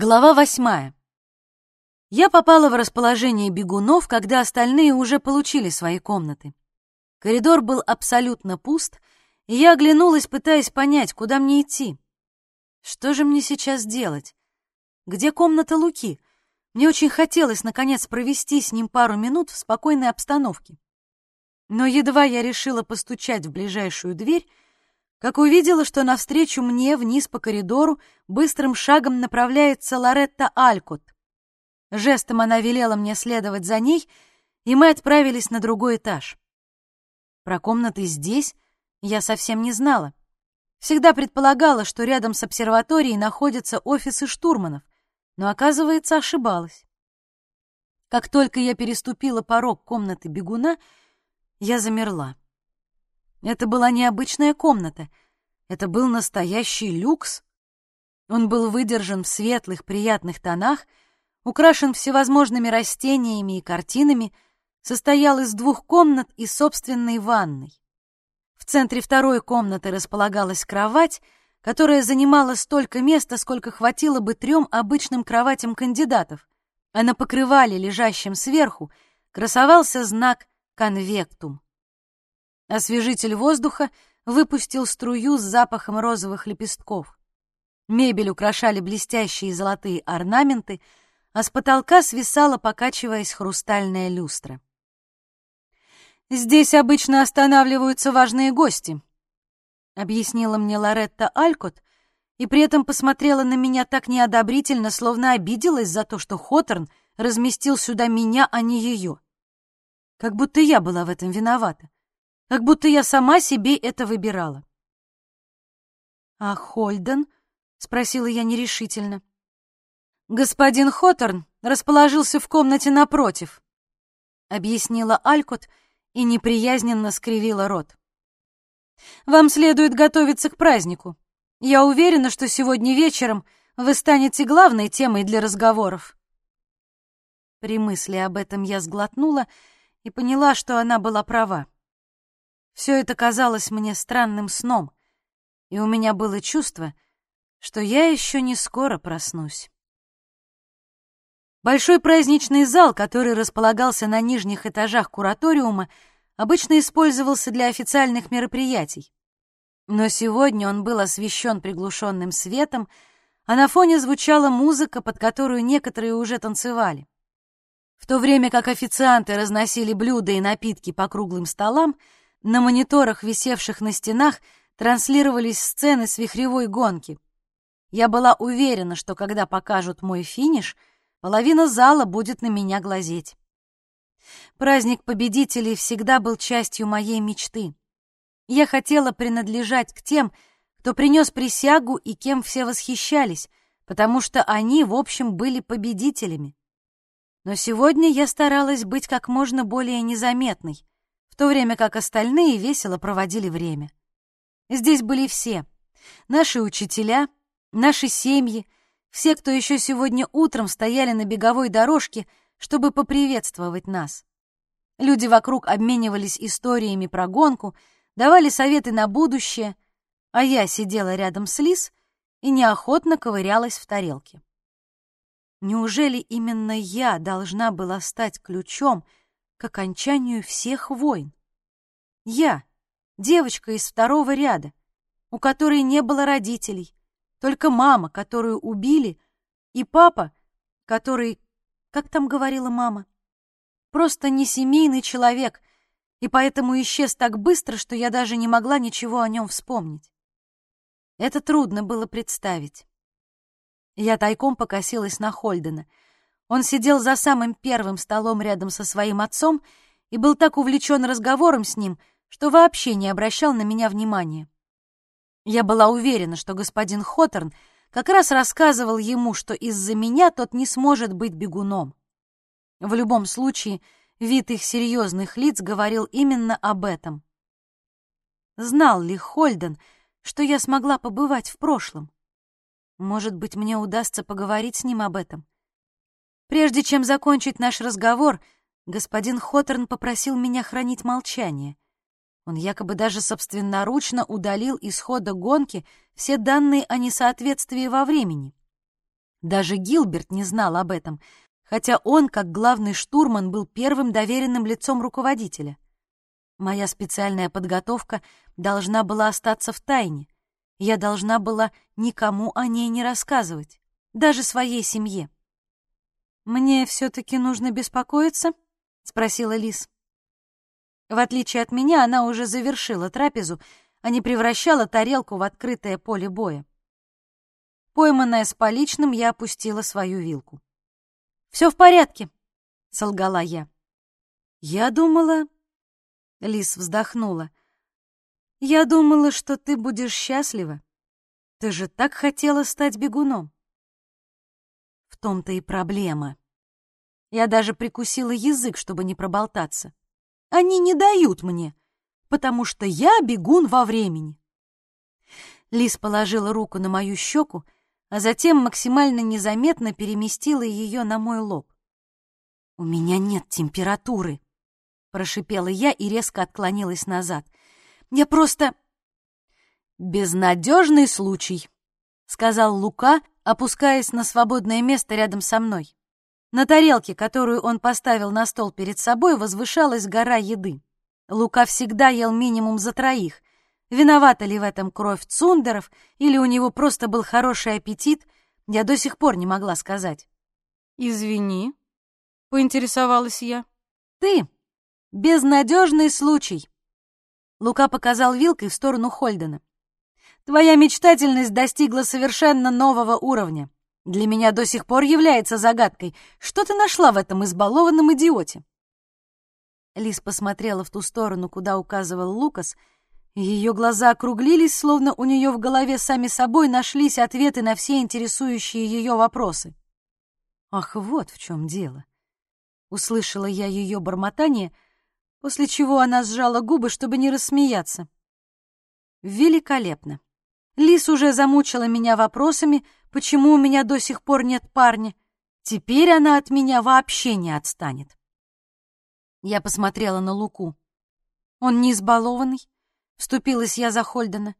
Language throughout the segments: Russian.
Глава восьмая. Я попала в расположение бегунов, когда остальные уже получили свои комнаты. Коридор был абсолютно пуст, и я оглянулась, пытаясь понять, куда мне идти. Что же мне сейчас делать? Где комната Луки? Мне очень хотелось, наконец, провести с ним пару минут в спокойной обстановке. Но едва я решила постучать в ближайшую дверь, как увидела, что навстречу мне вниз по коридору быстрым шагом направляется Лоретта Алькот. Жестом она велела мне следовать за ней, и мы отправились на другой этаж. Про комнаты здесь я совсем не знала. Всегда предполагала, что рядом с обсерваторией находятся офисы штурманов, но, оказывается, ошибалась. Как только я переступила порог комнаты бегуна, я замерла. Это была необычная комната. Это был настоящий люкс. Он был выдержан в светлых, приятных тонах, украшен всевозможными растениями и картинами, состоял из двух комнат и собственной ванной. В центре второй комнаты располагалась кровать, которая занимала столько места, сколько хватило бы трем обычным кроватям кандидатов, а на покрывале, лежащем сверху, красовался знак «конвектум». Освежитель воздуха выпустил струю с запахом розовых лепестков. Мебель украшали блестящие золотые орнаменты, а с потолка свисала, покачиваясь, хрустальная люстра. «Здесь обычно останавливаются важные гости», — объяснила мне Лоретта Алькот, и при этом посмотрела на меня так неодобрительно, словно обиделась за то, что Хоторн разместил сюда меня, а не ее. Как будто я была в этом виновата как будто я сама себе это выбирала. «А Хольден?» — спросила я нерешительно. «Господин Хоторн расположился в комнате напротив», — объяснила Алькот и неприязненно скривила рот. «Вам следует готовиться к празднику. Я уверена, что сегодня вечером вы станете главной темой для разговоров». При мысли об этом я сглотнула и поняла, что она была права. Все это казалось мне странным сном, и у меня было чувство, что я еще не скоро проснусь. Большой праздничный зал, который располагался на нижних этажах кураториума, обычно использовался для официальных мероприятий. Но сегодня он был освещен приглушенным светом, а на фоне звучала музыка, под которую некоторые уже танцевали. В то время как официанты разносили блюда и напитки по круглым столам, на мониторах, висевших на стенах, транслировались сцены с вихревой гонки. Я была уверена, что когда покажут мой финиш, половина зала будет на меня глазеть. Праздник победителей всегда был частью моей мечты. Я хотела принадлежать к тем, кто принес присягу и кем все восхищались, потому что они, в общем, были победителями. Но сегодня я старалась быть как можно более незаметной — то время как остальные весело проводили время. Здесь были все — наши учителя, наши семьи, все, кто еще сегодня утром стояли на беговой дорожке, чтобы поприветствовать нас. Люди вокруг обменивались историями про гонку, давали советы на будущее, а я сидела рядом с Лис и неохотно ковырялась в тарелке. Неужели именно я должна была стать ключом — к окончанию всех войн. Я, девочка из второго ряда, у которой не было родителей, только мама, которую убили, и папа, который, как там говорила мама, просто не семейный человек, и поэтому исчез так быстро, что я даже не могла ничего о нем вспомнить. Это трудно было представить. Я тайком покосилась на Хольдена — он сидел за самым первым столом рядом со своим отцом и был так увлечен разговором с ним, что вообще не обращал на меня внимания. Я была уверена, что господин Хоторн как раз рассказывал ему, что из-за меня тот не сможет быть бегуном. В любом случае, вид их серьезных лиц говорил именно об этом. Знал ли Хольден, что я смогла побывать в прошлом? Может быть, мне удастся поговорить с ним об этом? Прежде чем закончить наш разговор, господин Хоторн попросил меня хранить молчание. Он якобы даже собственноручно удалил из хода гонки все данные о несоответствии во времени. Даже Гилберт не знал об этом, хотя он, как главный штурман, был первым доверенным лицом руководителя. Моя специальная подготовка должна была остаться в тайне. Я должна была никому о ней не рассказывать, даже своей семье. «Мне все-таки нужно беспокоиться?» — спросила Лис. В отличие от меня, она уже завершила трапезу, а не превращала тарелку в открытое поле боя. Пойманная с поличным, я опустила свою вилку. «Все в порядке», — солгала я. «Я думала...» — Лис вздохнула. «Я думала, что ты будешь счастлива. Ты же так хотела стать бегуном». Том-то и проблема. Я даже прикусила язык, чтобы не проболтаться. Они не дают мне, потому что я бегун во времени. Лис положила руку на мою щеку, а затем максимально незаметно переместила ее на мой лоб. «У меня нет температуры», — прошипела я и резко отклонилась назад. «Я просто...» «Безнадежный случай», — сказал Лука, опускаясь на свободное место рядом со мной. На тарелке, которую он поставил на стол перед собой, возвышалась гора еды. Лука всегда ел минимум за троих. Виновата ли в этом кровь Цундеров, или у него просто был хороший аппетит, я до сих пор не могла сказать. «Извини», — поинтересовалась я. «Ты — безнадежный случай», — Лука показал вилкой в сторону Хольдена. «Твоя мечтательность достигла совершенно нового уровня. Для меня до сих пор является загадкой, что ты нашла в этом избалованном идиоте. Лис посмотрела в ту сторону, куда указывал Лукас, и ее глаза округлились, словно у нее в голове сами собой нашлись ответы на все интересующие ее вопросы. Ах, вот в чем дело. Услышала я ее бормотание, после чего она сжала губы, чтобы не рассмеяться. Великолепно. Лис уже замучила меня вопросами, почему у меня до сих пор нет парня. Теперь она от меня вообще не отстанет. Я посмотрела на Луку. Он не избалованный. Вступилась я за Хольдена.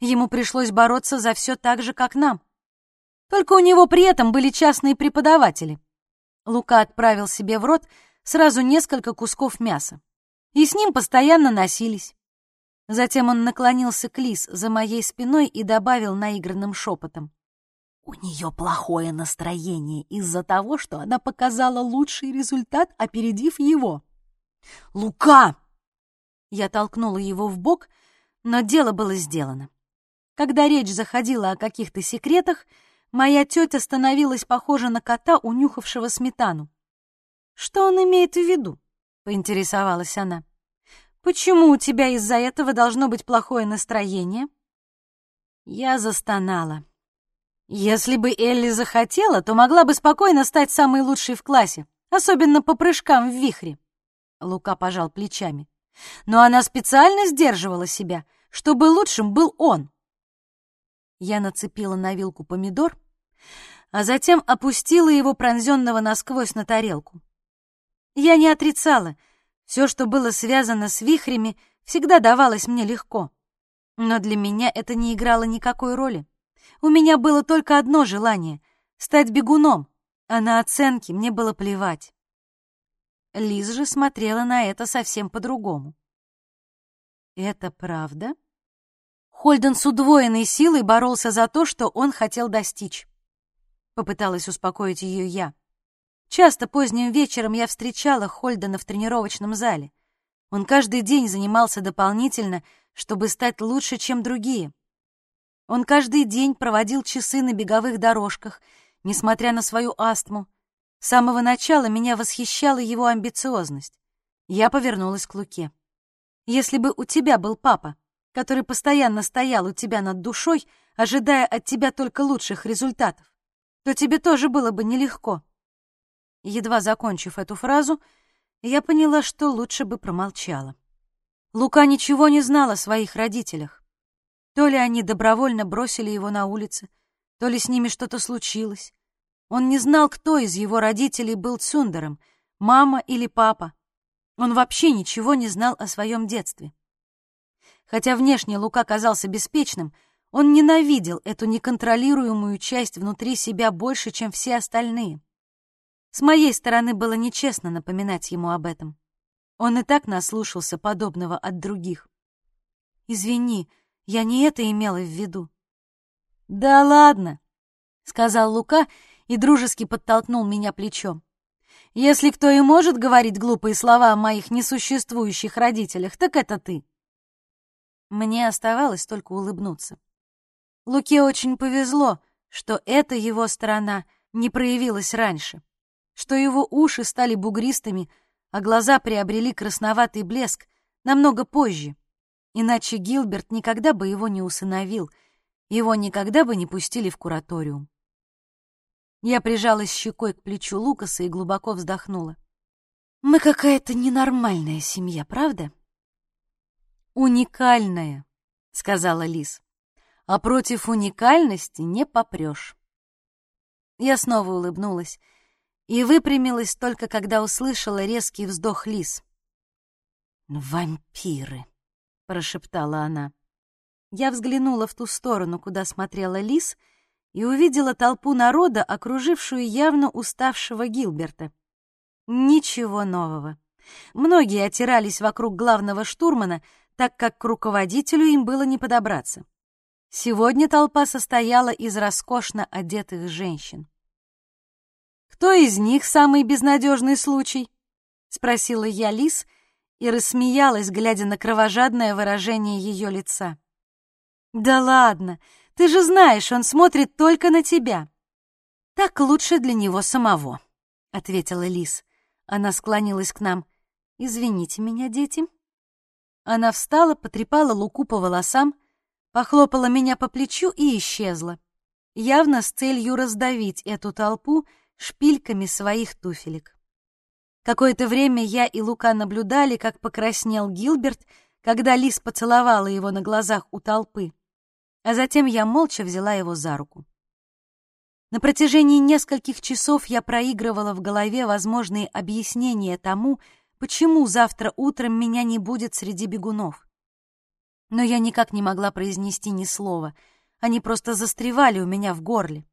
Ему пришлось бороться за все так же, как нам. Только у него при этом были частные преподаватели. Лука отправил себе в рот сразу несколько кусков мяса. И с ним постоянно носились. Затем он наклонился к Лис за моей спиной и добавил наигранным шепотом. У нее плохое настроение из-за того, что она показала лучший результат, опередив его. «Лука!» Я толкнула его в бок, но дело было сделано. Когда речь заходила о каких-то секретах, моя тетя становилась похожа на кота, унюхавшего сметану. «Что он имеет в виду?» — поинтересовалась она. Почему у тебя из-за этого должно быть плохое настроение?» Я застонала. Если бы Элли захотела, то могла бы спокойно стать самой лучшей в классе, особенно по прыжкам в вихре. Лука пожал плечами. Но она специально сдерживала себя, чтобы лучшим был он. Я нацепила на вилку помидор, а затем опустила его пронзенного насквозь на тарелку. Я не отрицала — все, что было связано с вихрями, всегда давалось мне легко. Но для меня это не играло никакой роли. У меня было только одно желание — стать бегуном, а на оценки мне было плевать. Лиз же смотрела на это совсем по-другому. «Это правда?» Хольден с удвоенной силой боролся за то, что он хотел достичь. Попыталась успокоить ее я. Часто поздним вечером я встречала Хольдена в тренировочном зале. Он каждый день занимался дополнительно, чтобы стать лучше, чем другие. Он каждый день проводил часы на беговых дорожках, несмотря на свою астму. С самого начала меня восхищала его амбициозность. Я повернулась к Луке. Если бы у тебя был папа, который постоянно стоял у тебя над душой, ожидая от тебя только лучших результатов, то тебе тоже было бы нелегко. Едва закончив эту фразу, я поняла, что лучше бы промолчала. Лука ничего не знал о своих родителях. То ли они добровольно бросили его на улице, то ли с ними что-то случилось. Он не знал, кто из его родителей был Цундером, мама или папа. Он вообще ничего не знал о своем детстве. Хотя внешне Лука казался беспечным, Он ненавидел эту неконтролируемую часть внутри себя больше, чем все остальные. С моей стороны было нечестно напоминать ему об этом. Он и так наслушался подобного от других. «Извини, я не это имела в виду». «Да ладно», — сказал Лука и дружески подтолкнул меня плечом. «Если кто и может говорить глупые слова о моих несуществующих родителях, так это ты». Мне оставалось только улыбнуться. Луке очень повезло, что эта его сторона не проявилась раньше, что его уши стали бугристыми, а глаза приобрели красноватый блеск намного позже. Иначе Гилберт никогда бы его не усыновил, его никогда бы не пустили в кураториум. Я прижалась щекой к плечу Лукаса и глубоко вздохнула. «Мы какая-то ненормальная семья, правда?» «Уникальная», — сказала Лис а против уникальности не попрешь. Я снова улыбнулась и выпрямилась только когда услышала резкий вздох лис. «Вампиры!» — прошептала она. Я взглянула в ту сторону, куда смотрела лис, и увидела толпу народа, окружившую явно уставшего Гилберта. Ничего нового. Многие отирались вокруг главного штурмана, так как к руководителю им было не подобраться. Сегодня толпа состояла из роскошно одетых женщин. «Кто из них самый безнадежный случай?» — спросила я Лис и рассмеялась, глядя на кровожадное выражение ее лица. «Да ладно, ты же знаешь, он смотрит только на тебя». «Так лучше для него самого», — ответила Лис. Она склонилась к нам. «Извините меня, дети». Она встала, потрепала Луку по волосам, похлопала меня по плечу и исчезла, явно с целью раздавить эту толпу шпильками своих туфелек. Какое-то время я и Лука наблюдали, как покраснел Гилберт, когда Лис поцеловала его на глазах у толпы, а затем я молча взяла его за руку. На протяжении нескольких часов я проигрывала в голове возможные объяснения тому, почему завтра утром меня не будет среди бегунов но я никак не могла произнести ни слова. Они просто застревали у меня в горле.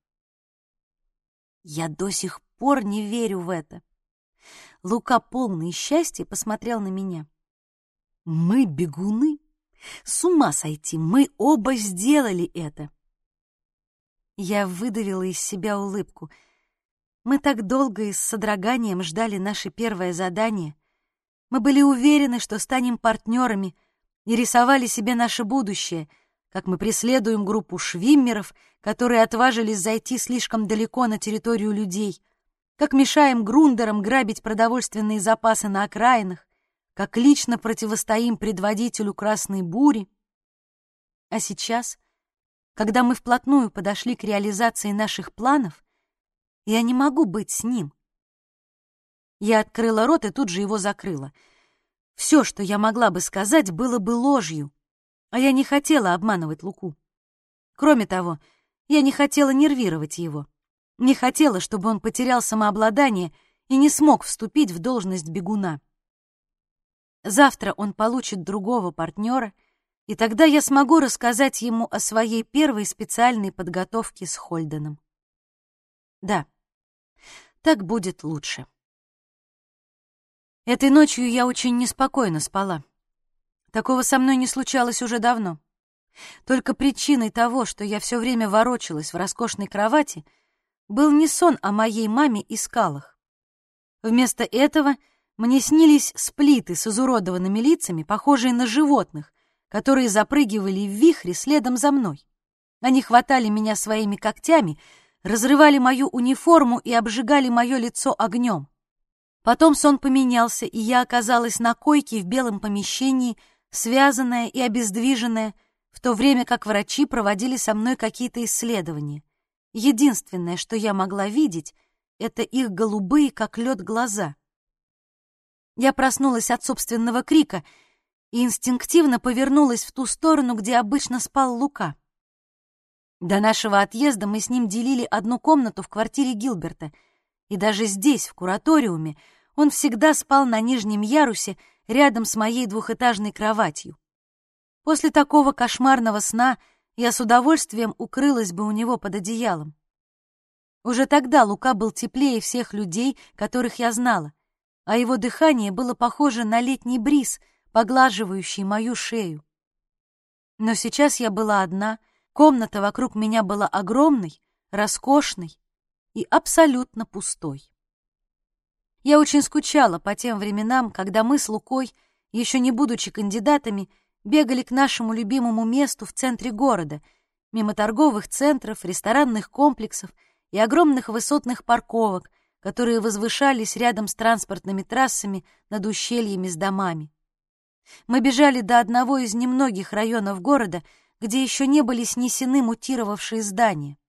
Я до сих пор не верю в это. Лука, полный счастья, посмотрел на меня. Мы бегуны? С ума сойти, мы оба сделали это. Я выдавила из себя улыбку. Мы так долго и с содроганием ждали наше первое задание. Мы были уверены, что станем партнерами — и рисовали себе наше будущее, как мы преследуем группу швиммеров, которые отважились зайти слишком далеко на территорию людей, как мешаем грундерам грабить продовольственные запасы на окраинах, как лично противостоим предводителю Красной Бури. А сейчас, когда мы вплотную подошли к реализации наших планов, я не могу быть с ним. Я открыла рот и тут же его закрыла — все, что я могла бы сказать, было бы ложью, а я не хотела обманывать Луку. Кроме того, я не хотела нервировать его, не хотела, чтобы он потерял самообладание и не смог вступить в должность бегуна. Завтра он получит другого партнера, и тогда я смогу рассказать ему о своей первой специальной подготовке с Хольденом. Да, так будет лучше. Этой ночью я очень неспокойно спала. Такого со мной не случалось уже давно. Только причиной того, что я все время ворочалась в роскошной кровати, был не сон о моей маме и скалах. Вместо этого мне снились сплиты с изуродованными лицами, похожие на животных, которые запрыгивали в вихре следом за мной. Они хватали меня своими когтями, разрывали мою униформу и обжигали мое лицо огнем. Потом сон поменялся, и я оказалась на койке в белом помещении, связанная и обездвиженная, в то время как врачи проводили со мной какие-то исследования. Единственное, что я могла видеть, это их голубые, как лед, глаза. Я проснулась от собственного крика и инстинктивно повернулась в ту сторону, где обычно спал Лука. До нашего отъезда мы с ним делили одну комнату в квартире Гилберта, и даже здесь, в кураториуме, он всегда спал на нижнем ярусе рядом с моей двухэтажной кроватью. После такого кошмарного сна я с удовольствием укрылась бы у него под одеялом. Уже тогда Лука был теплее всех людей, которых я знала, а его дыхание было похоже на летний бриз, поглаживающий мою шею. Но сейчас я была одна, комната вокруг меня была огромной, роскошной и абсолютно пустой. Я очень скучала по тем временам, когда мы с Лукой, еще не будучи кандидатами, бегали к нашему любимому месту в центре города, мимо торговых центров, ресторанных комплексов и огромных высотных парковок, которые возвышались рядом с транспортными трассами над ущельями с домами. Мы бежали до одного из немногих районов города, где еще не были снесены мутировавшие здания.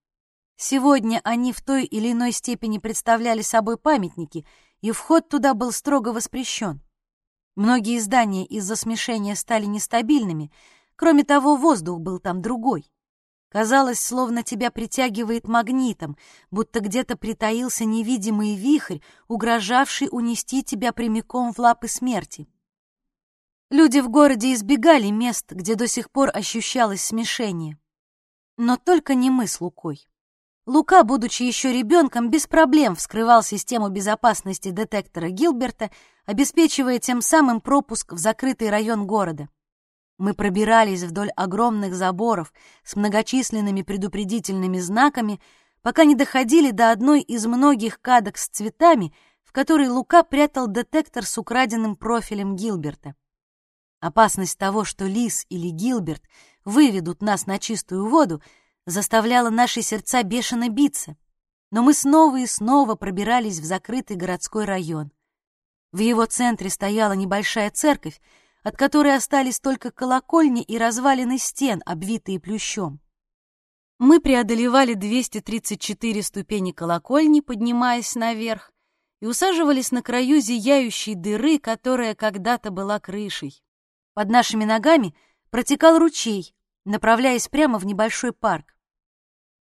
Сегодня они в той или иной степени представляли собой памятники, и вход туда был строго воспрещен. Многие здания из-за смешения стали нестабильными, кроме того, воздух был там другой. Казалось, словно тебя притягивает магнитом, будто где-то притаился невидимый вихрь, угрожавший унести тебя прямиком в лапы смерти. Люди в городе избегали мест, где до сих пор ощущалось смешение. Но только не мы с Лукой. Лука, будучи еще ребенком, без проблем вскрывал систему безопасности детектора Гилберта, обеспечивая тем самым пропуск в закрытый район города. Мы пробирались вдоль огромных заборов с многочисленными предупредительными знаками, пока не доходили до одной из многих кадок с цветами, в которой Лука прятал детектор с украденным профилем Гилберта. Опасность того, что Лис или Гилберт выведут нас на чистую воду, заставляла наши сердца бешено биться. Но мы снова и снова пробирались в закрытый городской район. В его центре стояла небольшая церковь, от которой остались только колокольни и развалины стен, обвитые плющом. Мы преодолевали 234 ступени колокольни, поднимаясь наверх, и усаживались на краю зияющей дыры, которая когда-то была крышей. Под нашими ногами протекал ручей, направляясь прямо в небольшой парк.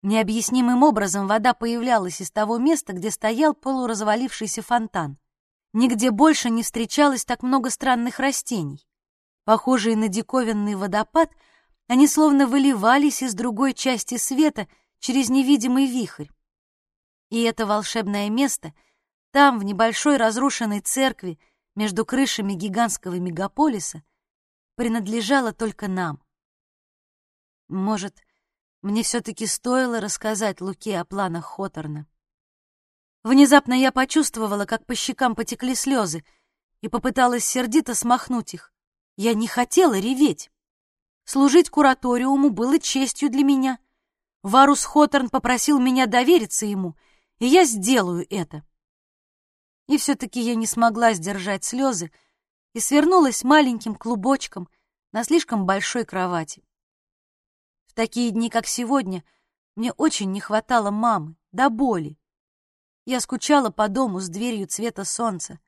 Необъяснимым образом вода появлялась из того места, где стоял полуразвалившийся фонтан. Нигде больше не встречалось так много странных растений. Похожие на диковинный водопад, они словно выливались из другой части света через невидимый вихрь. И это волшебное место, там, в небольшой разрушенной церкви, между крышами гигантского мегаполиса, принадлежало только нам. Может, мне все-таки стоило рассказать Луке о планах Хоторна. Внезапно я почувствовала, как по щекам потекли слезы, и попыталась сердито смахнуть их. Я не хотела реветь. Служить кураториуму было честью для меня. Варус Хоторн попросил меня довериться ему, и я сделаю это. И все-таки я не смогла сдержать слезы, и свернулась маленьким клубочком на слишком большой кровати. Такие дни, как сегодня, мне очень не хватало мамы, до боли. Я скучала по дому с дверью цвета солнца,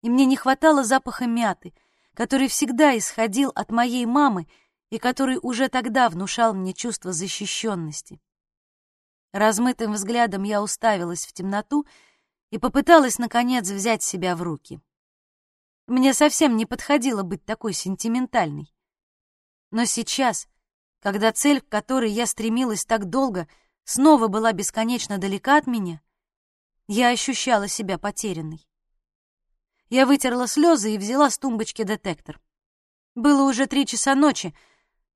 и мне не хватало запаха мяты, который всегда исходил от моей мамы и который уже тогда внушал мне чувство защищенности. Размытым взглядом я уставилась в темноту и попыталась, наконец, взять себя в руки. Мне совсем не подходило быть такой сентиментальной. Но сейчас, когда цель, к которой я стремилась так долго, снова была бесконечно далека от меня, я ощущала себя потерянной. Я вытерла слезы и взяла с тумбочки детектор. Было уже три часа ночи,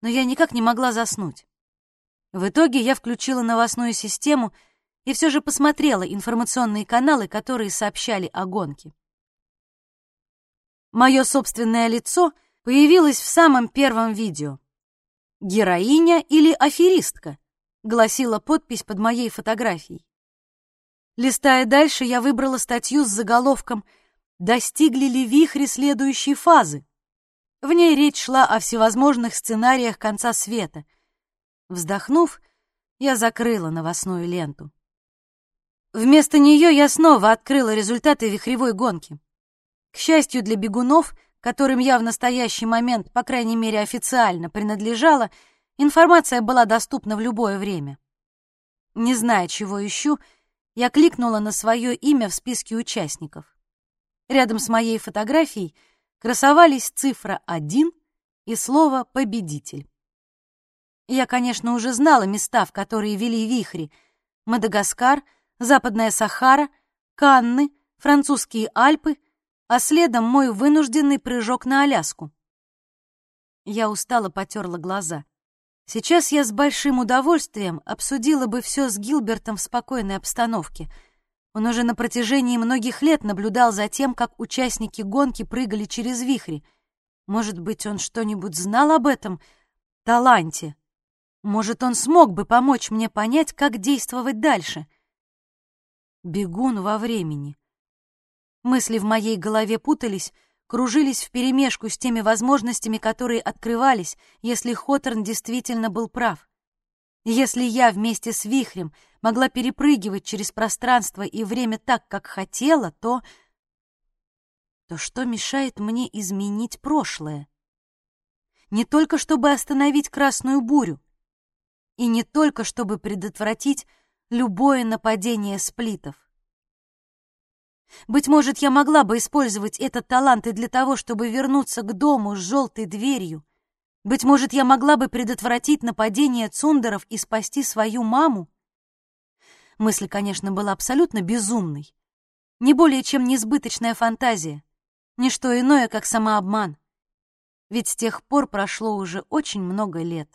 но я никак не могла заснуть. В итоге я включила новостную систему и все же посмотрела информационные каналы, которые сообщали о гонке. Мое собственное лицо появилось в самом первом видео. «Героиня или аферистка?» — гласила подпись под моей фотографией. Листая дальше, я выбрала статью с заголовком «Достигли ли вихри следующей фазы?» В ней речь шла о всевозможных сценариях конца света. Вздохнув, я закрыла новостную ленту. Вместо нее я снова открыла результаты вихревой гонки. К счастью для бегунов, которым я в настоящий момент, по крайней мере официально, принадлежала, информация была доступна в любое время. Не зная, чего ищу, я кликнула на свое имя в списке участников. Рядом с моей фотографией красовались цифра 1 и слово «победитель». Я, конечно, уже знала места, в которые вели вихри. Мадагаскар, Западная Сахара, Канны, французские Альпы, а следом мой вынужденный прыжок на Аляску. Я устало потерла глаза. Сейчас я с большим удовольствием обсудила бы все с Гилбертом в спокойной обстановке. Он уже на протяжении многих лет наблюдал за тем, как участники гонки прыгали через вихри. Может быть, он что-нибудь знал об этом таланте? Может, он смог бы помочь мне понять, как действовать дальше? Бегун во времени. Мысли в моей голове путались, кружились вперемешку с теми возможностями, которые открывались, если Хоторн действительно был прав. Если я вместе с вихрем могла перепрыгивать через пространство и время так, как хотела, то... То что мешает мне изменить прошлое? Не только чтобы остановить красную бурю, и не только чтобы предотвратить любое нападение сплитов. Быть может, я могла бы использовать этот талант и для того, чтобы вернуться к дому с желтой дверью. Быть может, я могла бы предотвратить нападение цундеров и спасти свою маму. Мысль, конечно, была абсолютно безумной. Не более чем несбыточная фантазия. Ничто иное, как самообман. Ведь с тех пор прошло уже очень много лет.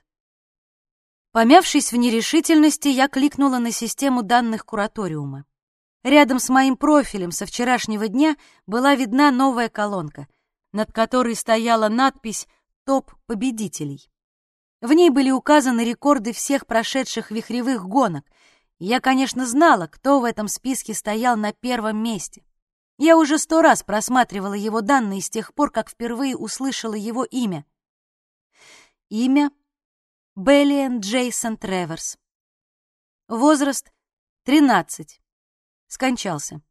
Помявшись в нерешительности, я кликнула на систему данных кураториума. Рядом с моим профилем со вчерашнего дня была видна новая колонка, над которой стояла надпись «Топ победителей». В ней были указаны рекорды всех прошедших вихревых гонок. Я, конечно, знала, кто в этом списке стоял на первом месте. Я уже сто раз просматривала его данные с тех пор, как впервые услышала его имя. Имя Беллиен Джейсон Треверс. Возраст — 13. Скончался.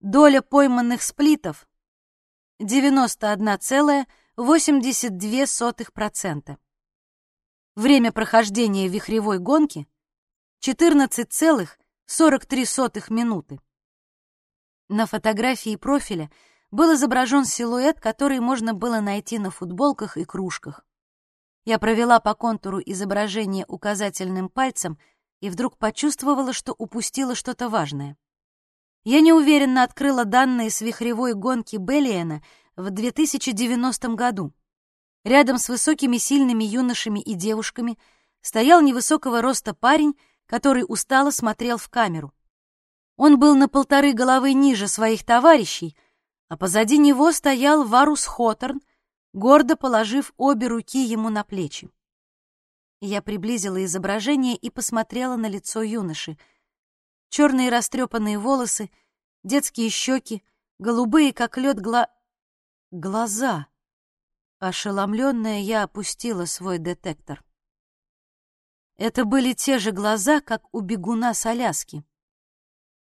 Доля пойманных сплитов — 91,82%. Время прохождения вихревой гонки — 14,43 минуты. На фотографии профиля был изображен силуэт, который можно было найти на футболках и кружках. Я провела по контуру изображения указательным пальцем и вдруг почувствовала, что упустила что-то важное. Я неуверенно открыла данные с вихревой гонки Беллиена в 2090 году. Рядом с высокими сильными юношами и девушками стоял невысокого роста парень, который устало смотрел в камеру. Он был на полторы головы ниже своих товарищей, а позади него стоял Варус Хоторн, гордо положив обе руки ему на плечи. Я приблизила изображение и посмотрела на лицо юноши. Черные растрепанные волосы, детские щеки, голубые, как лед, гла... глаза. Ошеломленная, я опустила свой детектор. Это были те же глаза, как у бегуна с Аляски.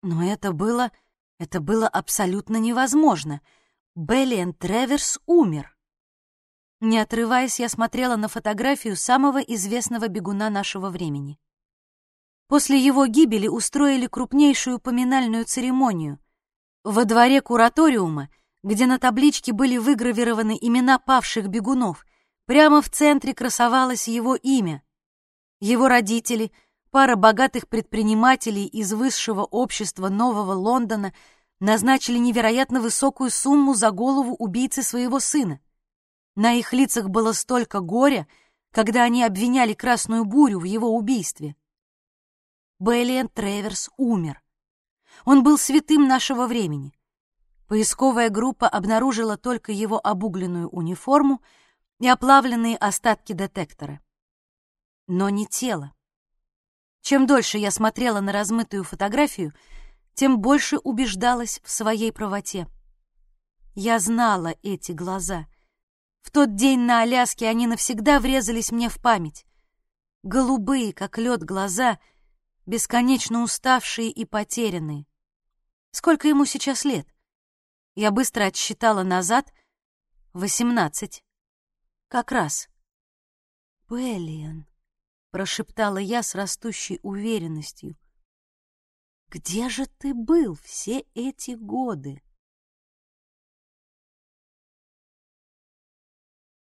Но это было... это было абсолютно невозможно. Беллиен Треверс умер. Не отрываясь, я смотрела на фотографию самого известного бегуна нашего времени. После его гибели устроили крупнейшую поминальную церемонию. Во дворе кураториума, где на табличке были выгравированы имена павших бегунов, прямо в центре красовалось его имя. Его родители, пара богатых предпринимателей из высшего общества Нового Лондона назначили невероятно высокую сумму за голову убийцы своего сына. На их лицах было столько горя, когда они обвиняли Красную Бурю в его убийстве. Беллиен Треверс умер. Он был святым нашего времени. Поисковая группа обнаружила только его обугленную униформу и оплавленные остатки детектора. Но не тело. Чем дольше я смотрела на размытую фотографию, тем больше убеждалась в своей правоте. Я знала эти глаза — в тот день на Аляске они навсегда врезались мне в память. Голубые, как лед, глаза, бесконечно уставшие и потерянные. Сколько ему сейчас лет? Я быстро отсчитала назад. Восемнадцать. Как раз. «Беллиан», — прошептала я с растущей уверенностью. «Где же ты был все эти годы?»